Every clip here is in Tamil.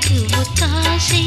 காற்று ஒத்தாசை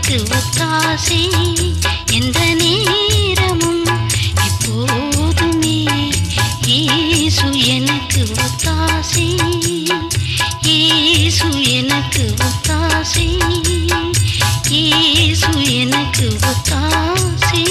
சிவகாசி எந்த நேரமும் எப்போதுமே ஏசு எனக்கு ஒத்தாசி ஏசு எனக்கு ஒத்தாசி ஏசு எனக்கு ஒத்தாசி.